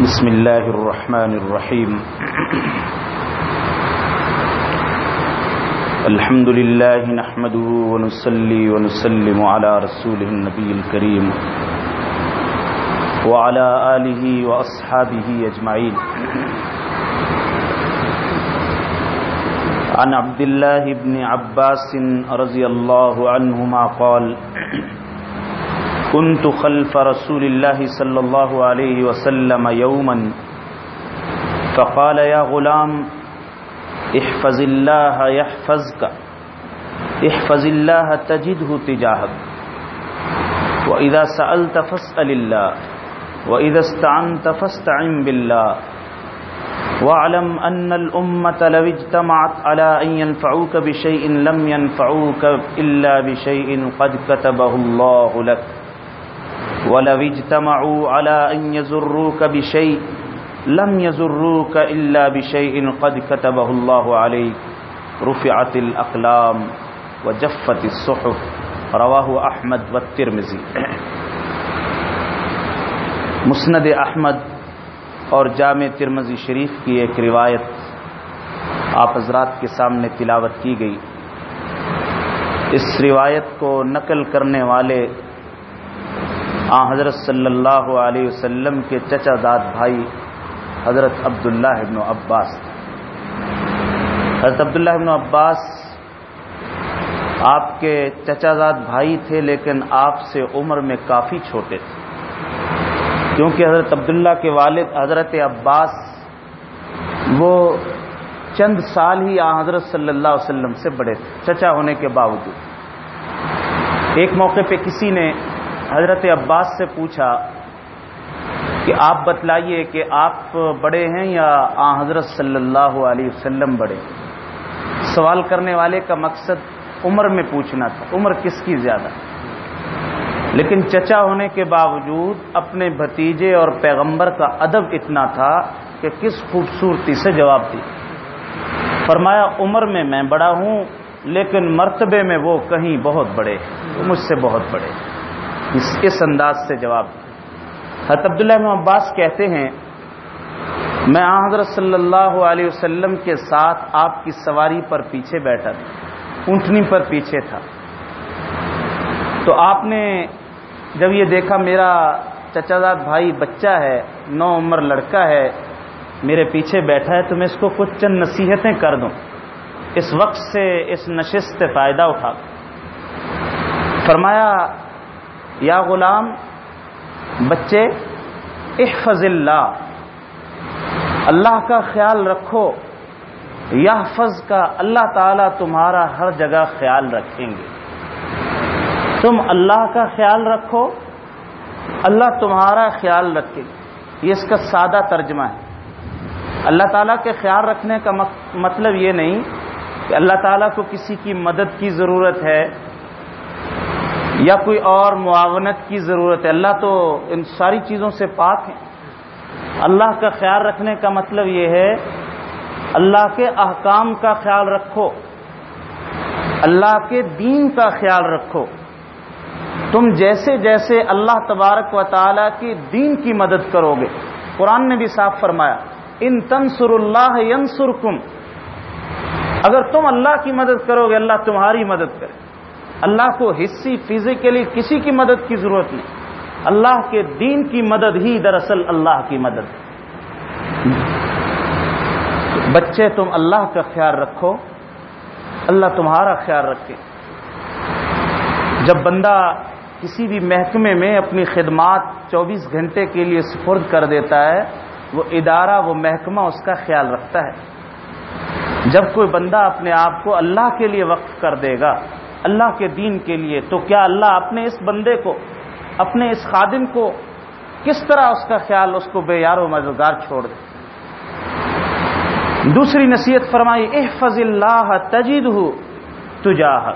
بسم الله الرحمن الرحيم. الحمد لله نحمده ونصلي ونسلم على رسوله النبي الكريم وعلى آله وأصحابه أجمعين. عن عبد الله بن عباس رضي الله عنهما قال كنت خلف رسول الله صلى الله عليه وسلم يوما. فقال يا غلام، احفظ الله يحفظك، احفظ الله تجده تجاهك. وإذا سألت فاسأل الله، وإذا استعنت فاستعن بالله. واعلم أن الأمة لو اجتمعت على أن ينفعوك بشيء لم ينفعوك إلا بشيء قد كتبه الله لك. ولو اجتمعوا على أن يزروك بشيء، لم يزروك إلا بشيء قد كتبه الله عليك. رفعت الأقلام وجفت الصحف، رواه أحمد والترمذي. مسند احمد اور جامع ترمزی شریف کی ایک روایت آپ حضرات کے سامنے تلاوت کی گئی۔ اس روایت کو نقل کرنے والے آ، حضرت صلی اللہ علیہ وسلم کے چچا داد بھائی، حضرت عبداللہ ابن عباس۔ حضرت عبداللہ ابن عباس آپ کے چچا داد بھائی تھے، لیکن آپ سے عمر میں کافی چھوٹے تھے۔ کیونکہ حضرت عبداللہ کے والد حضرت عباس وہ چند سال ہی آ، حضرت صلی اللہ علیہ وسلم سے بڑے تھے، چچا ہونے کے باوجود۔ ایک موقع پہ کسی نے حضرت عباس سے پوچھا کہ آپ بتلائیے کہ آپ بڑے ہیں یا آ حضرت صلی اللہ علیہ وسلم بڑے؟ سوال کرنے والے کا مقصد عمر میں پوچھنا تھا۔ عمر کس کی زیادہ؟ لیکن چچا ہونے کے باوجود اپنے بھتیجے اور پیغمبر کا ادب اتنا تھا کہ کس خوبصورتی سے جواب دی۔ فرمایا، عمر میں میں بڑا ہوں، لیکن مرتبے میں وہ کہیں بہت بڑے مجھ سے بہت بڑے اس اس انداز سے جواب حضرت عبداللہ عباس کہتے ہیں، میں حضرت صلی اللہ علیہ وسلم کے ساتھ آپ کی سواری پر پیچھے بیٹھا تھا، اونٹنی پر پیچھے تھا۔ تو آپ نے جب یہ دیکھا، میرا چچا داد بھائی بچہ ہے، نو عمر لڑکا ہے، میرے پیچھے بیٹھا ہے، تو میں اس کو کچھ چند نصیحتیں کر دوں۔ اس وقت سے اس نشست سے فائدہ اٹھا۔ فرمایا یا غلام، بچے، احفظ اللہ اللہ کا خیال رکھو یا فض کا، اللہ تعالیٰ تمہارا ہر جگہ خیال رکھیں گے۔ تم اللہ کا خیال رکھو، اللہ تمہارا خیال رکھے۔ یہ اس کا سادہ ترجمہ ہے۔ اللہ تعالیٰ کے خیال رکھنے کا مطلب یہ نہیں کہ اللہ تعالیٰ کو کسی کی مدد کی ضرورت ہے۔ یا کوئی اور معاونت کی ضرورت ہے؟ اللہ تو ان ساری چیزوں سے پاک ہے اللہ کا خیال رکھنے کا مطلب یہ ہے، اللہ کے احکام کا خیال رکھو۔ اللہ کے دین کا خیال رکھو۔ تم جیسے جیسے اللہ تبارک و تعالی کی دین کی مدد کرو گے۔ قرآن نے بھی صاف فرمایا، ان تنسر اللہ ینسر اگر تم اللہ کی مدد کرو گے، اللہ تمہاری مدد کرے۔ اللہ کو حصی فزیکلی کسی کی مدد کی ضرورت نہیں۔ اللہ کے دین کی مدد ہی دراصل اللہ کی مدد۔ بچے تم اللہ کا خیال رکھو۔ اللہ تمہارا خیال رکھے۔ جب بندہ کسی بھی محکمے میں اپنی خدمات چوبیس گھنٹے کے لیے سپرد کر دیتا ہے، وہ ادارہ، وہ محکمہ اس کا خیال رکھتا ہے۔ جب کوئی بندہ اپنے آپ کو اللہ کے لیے وقف کر دے گا اللہ کے دین کے لیے تو کیا اللہ اپنے اس بندے کو، اپنے اس خادم کو کس طرح اس کا خیال، اس کو بے یار و مزدگار چھوڑ دے؟ دوسری نصیحت فرمائی، احفظ اللہ تجید ہو تجاہ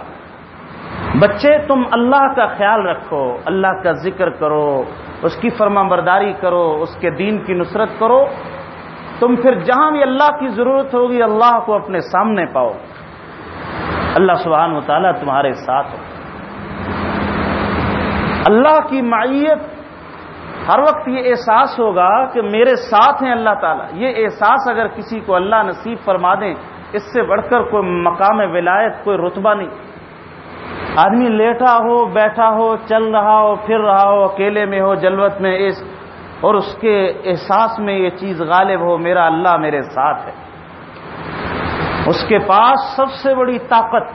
بچے، تم اللہ کا خیال رکھو، اللہ کا ذکر کرو، اس کی فرما برداری کرو، اس کے دین کی نصرت کرو۔ تم پھر جہاں بھی اللہ کی ضرورت ہوگی، اللہ کو اپنے سامنے پاؤ۔ اللہ سبحانہ و تعالیٰ تمہارے ساتھ ہو۔ اللہ کی معیت، ہر وقت یہ احساس ہوگا کہ میرے ساتھ ہیں اللہ تعالیٰ۔ یہ احساس اگر کسی کو اللہ نصیب فرما دیں، اس سے بڑھ کر کوئی مقام ولایت، کوئی رتبہ نہیں۔ آدمی لیٹا ہو، بیٹھا ہو، چل رہا ہو، پھر رہا ہو، اکیلے میں ہو، جلوت میں، اس اور اس کے احساس میں یہ چیز غالب ہو، میرا اللہ میرے ساتھ ہے۔ اس کے پاس سب سے بڑی طاقت،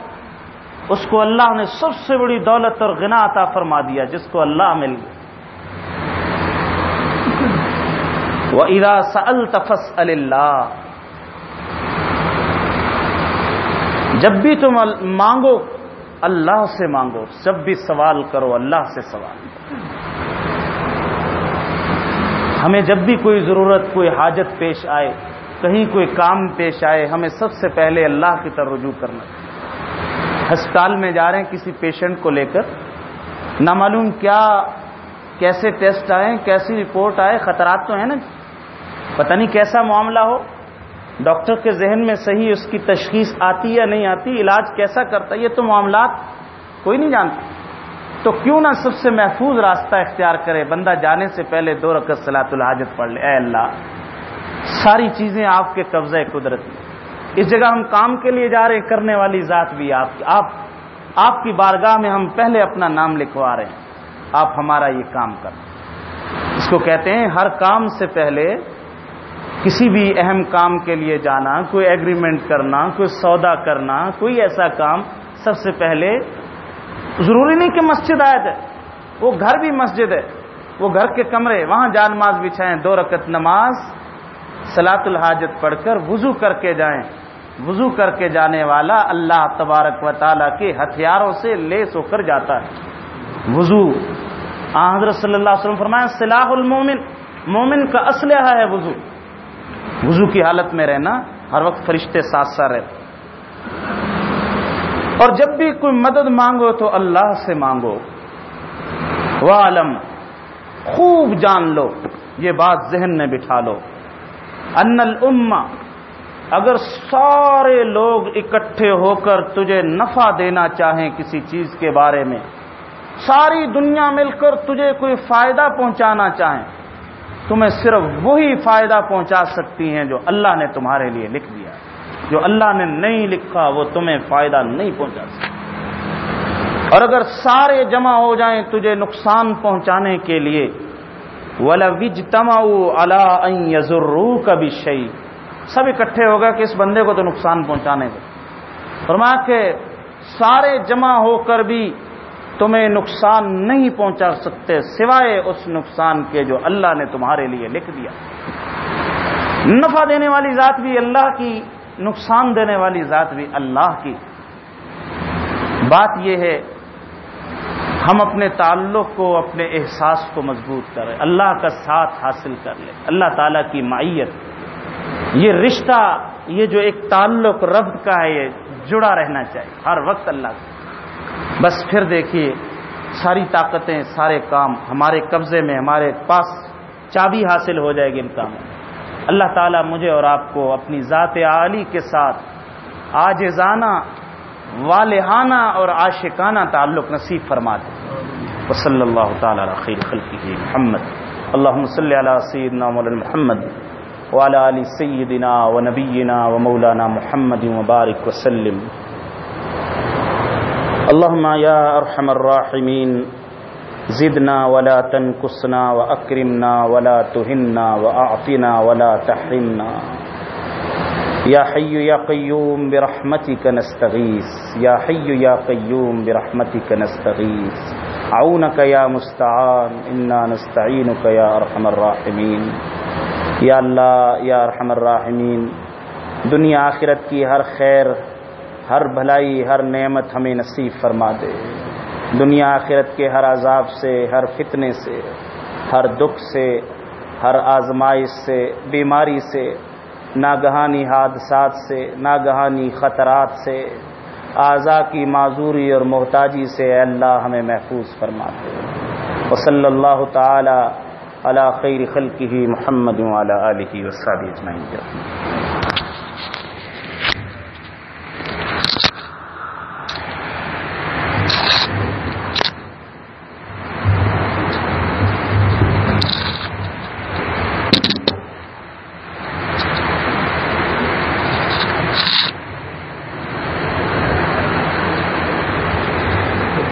اس کو اللہ نے سب سے بڑی دولت اور غنا عطا فرما دیا، جس کو اللہ مل گیا۔ وہ ادا سل تفس اللہ جب بھی تم مانگو، اللہ سے مانگو، جب بھی سوال کرو، اللہ سے سوال۔ کرو ہمیں جب بھی کوئی ضرورت، کوئی حاجت پیش آئے کہیں کوئی کام پیش آئے، ہمیں سب سے پہلے اللہ کی طرف رجوع کرنا۔ ہسپتال میں جا رہے ہیں کسی پیشنٹ کو لے کر۔ نہ معلوم کیا، کیسے ٹیسٹ آئے، کیسی رپورٹ آئے، خطرات تو ہیں نا؟ پتہ نہیں کیسا معاملہ ہو۔ ڈاکٹر کے ذہن میں صحیح اس کی تشخیص آتی یا نہیں آتی، علاج کیسا کرتا، یہ تو معاملات کوئی نہیں جانتا۔ تو کیوں نہ سب سے محفوظ راستہ اختیار کرے، بندہ جانے سے پہلے دو رقط سلاۃ الحاجت پڑھ لے۔ اے اللہ ساری چیزیں آپ کے قبضے قدرت اس جگہ ہم کام کے لیے جا رہے کرنے والی ذات بھی آپ کی۔ آپ آپ کی بارگاہ میں ہم پہلے اپنا نام لکھوا رہے ہیں۔ آپ ہمارا یہ کام کر۔ اس کو کہتے ہیں، ہر کام سے پہلے کسی بھی اہم کام کے لیے جانا، کوئی ایگریمنٹ کرنا، کوئی سودا کرنا، کوئی ایسا کام سب سے پہلے ضروری نہیں کہ مسجد آئے تھے وہ گھر بھی مسجد ہے۔ وہ گھر کے کمرے، وہاں جان نماز بچھائیں، دو رکت نماز سلاۃ الحاجت پڑھ کر وضو کر کے جائیں۔ وضو کر کے جانے والا اللہ تبارک و تعالیٰ کے ہتھیاروں سے لیس ہو کر جاتا ہے۔ وضو۔ حضرت صلی اللہ علیہ وسلم فرمایا، سلاح المومن۔ مومن کا اسلحہ ہے وضو۔ وضو کی حالت میں رہنا، ہر وقت فرشتے ساتھ ساتھ رہتے۔ اور جب بھی کوئی مدد مانگو تو اللہ سے مانگو۔ وہ عالم خوب جان لو، یہ بات ذہن میں بٹھا لو۔ ان الما اگر سارے لوگ اکٹھے ہو کر تجھے نفع دینا چاہیں کسی چیز کے بارے میں، ساری دنیا مل کر تجھے کوئی فائدہ پہنچانا چاہیں، تمہیں صرف وہی فائدہ پہنچا سکتی ہیں جو اللہ نے تمہارے لیے لکھ دیا۔ جو اللہ نے نہیں لکھا، وہ تمہیں فائدہ نہیں پہنچا سکتا۔ اور اگر سارے جمع ہو جائیں تجھے نقصان پہنچانے کے لیے وج تماؤ اللہ کا بھی شعی سب اکٹھے ہو گئے کہ اس بندے کو تو نقصان پہنچانے کو فرما کہ سارے جمع ہو کر بھی تمہیں نقصان نہیں پہنچا سکتے سوائے اس نقصان کے جو اللہ نے تمہارے لیے لکھ دیا۔ نفع دینے والی ذات بھی اللہ کی، نقصان دینے والی ذات بھی اللہ کی۔ بات یہ ہے ہم اپنے تعلق کو، اپنے احساس کو مضبوط کریں۔ اللہ کا ساتھ حاصل کر لیں۔ اللہ تعالیٰ کی معیت۔ یہ رشتہ، یہ جو ایک تعلق رب کا ہے، یہ جڑا رہنا چاہیے۔ ہر وقت اللہ سے۔ بس پھر دیکھیے، ساری طاقتیں، سارے کام ہمارے قبضے میں، ہمارے پاس چابی حاصل ہو جائے گی ان کاموں اللہ تعالیٰ مجھے اور آپ کو اپنی ذات عالی کے ساتھ آج زانہ والہانہ اور عاشقانہ تعلق نصیب فرما دے۔ وصلی اللہ تعالیٰ خیر خلقی محمد۔ اللہ صلی علی سیدنا مولانا محمد وعلى آل سیدنا و نبینا و مولانا محمد مبارک وسلم اللهم يا ارحم الراحمين زدنا ولا تنقصنا واكرمنا ولا تهنا واعطنا ولا تحرمنا۔ يا حي يا قيوم برحمتك نستغيث. يا حي يا قيوم برحمتك نستغيث. عونك يا مستعان. انا نستعينك يا ارحم الراحمين. یا اللہ یا ارحم الراحمین دنیا آخرت کی ہر خیر، ہر بھلائی، ہر نعمت ہمیں نصیب فرما دے. دنیا آخرت کے ہر عذاب سے، ہر فتنے سے، ہر دکھ سے، ہر آزمائش سے، بیماری سے ناگہانی حادثات سے، ناگہانی خطرات سے اعضا کی معذوری اور محتاجی سے اے اللہ ہمیں محفوظ فرماتے ہیں۔ وصلی اللہ تعالی علی خیر خلقہ محمد علیہ وسلم